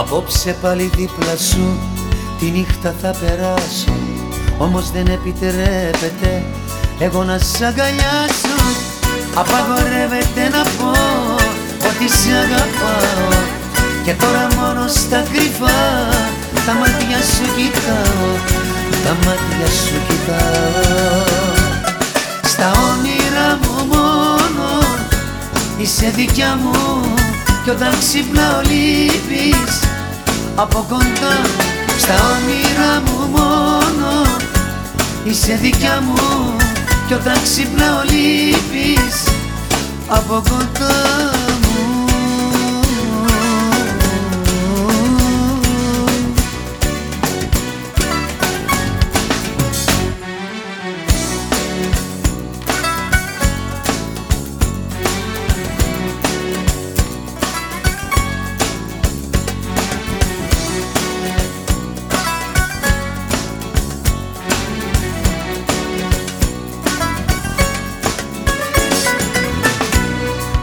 Απόψε πάλι δίπλα σου τη νύχτα θα περάσω. Όμως δεν επιτρέπεται εγώ να σ' αγκαλιάσω. Απαγορεύεται να πω ότι σε αγαπάω Και τώρα μόνο στα κρυφά τα μάτια σου κοιτάω Τα μάτια σου κοιτάω. Στα όνειρα μου μόνο είσαι δικιά μου Κι όταν ξυπνάω λείπεις από κοντά Στα όνειρα μου μόνο. Είσαι δικιά μου κι όταν ξυπνάω λείπεις από κοντά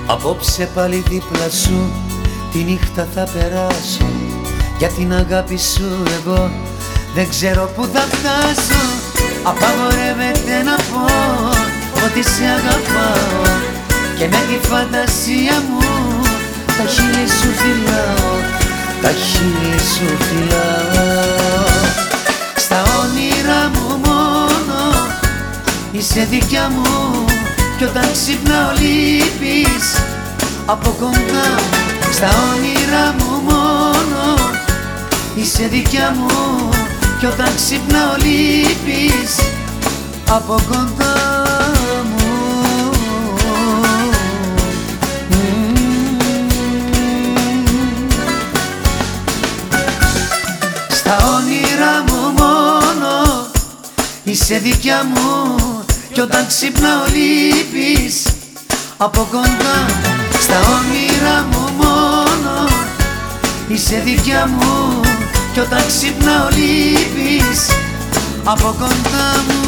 Απόψε πάλι δίπλα σου τη νύχτα θα περάσω. Για την αγάπη σου εγώ δεν ξέρω που θα φτάσω. Απαγορεύεται να πω ότι σε αγαπάω. Και με τη φαντασία μου τα χείλη σου φυλάω Τα χείλη σου φυλάω. Στα όνειρα μου μόνο είσαι δικιά μου κι όταν ξυπνάω λείπεις από κοντά Στα όνειρα μου μόνο Είσαι δικιά μου Κι όταν ξυπνάω λείπεις από κοντά μου. Στα όνειρα μου μόνο Είσαι δικιά μου κι όταν ξυπνάω λείπεις από κοντά Στα όνειρα μου μόνο. Είσαι δικιά μου Κι όταν ξυπνάω λείπεις από κοντά μου.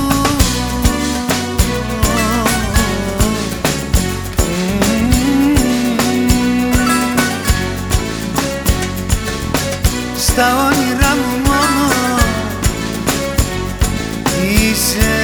Στα όνειρα μου μόνο Είσαι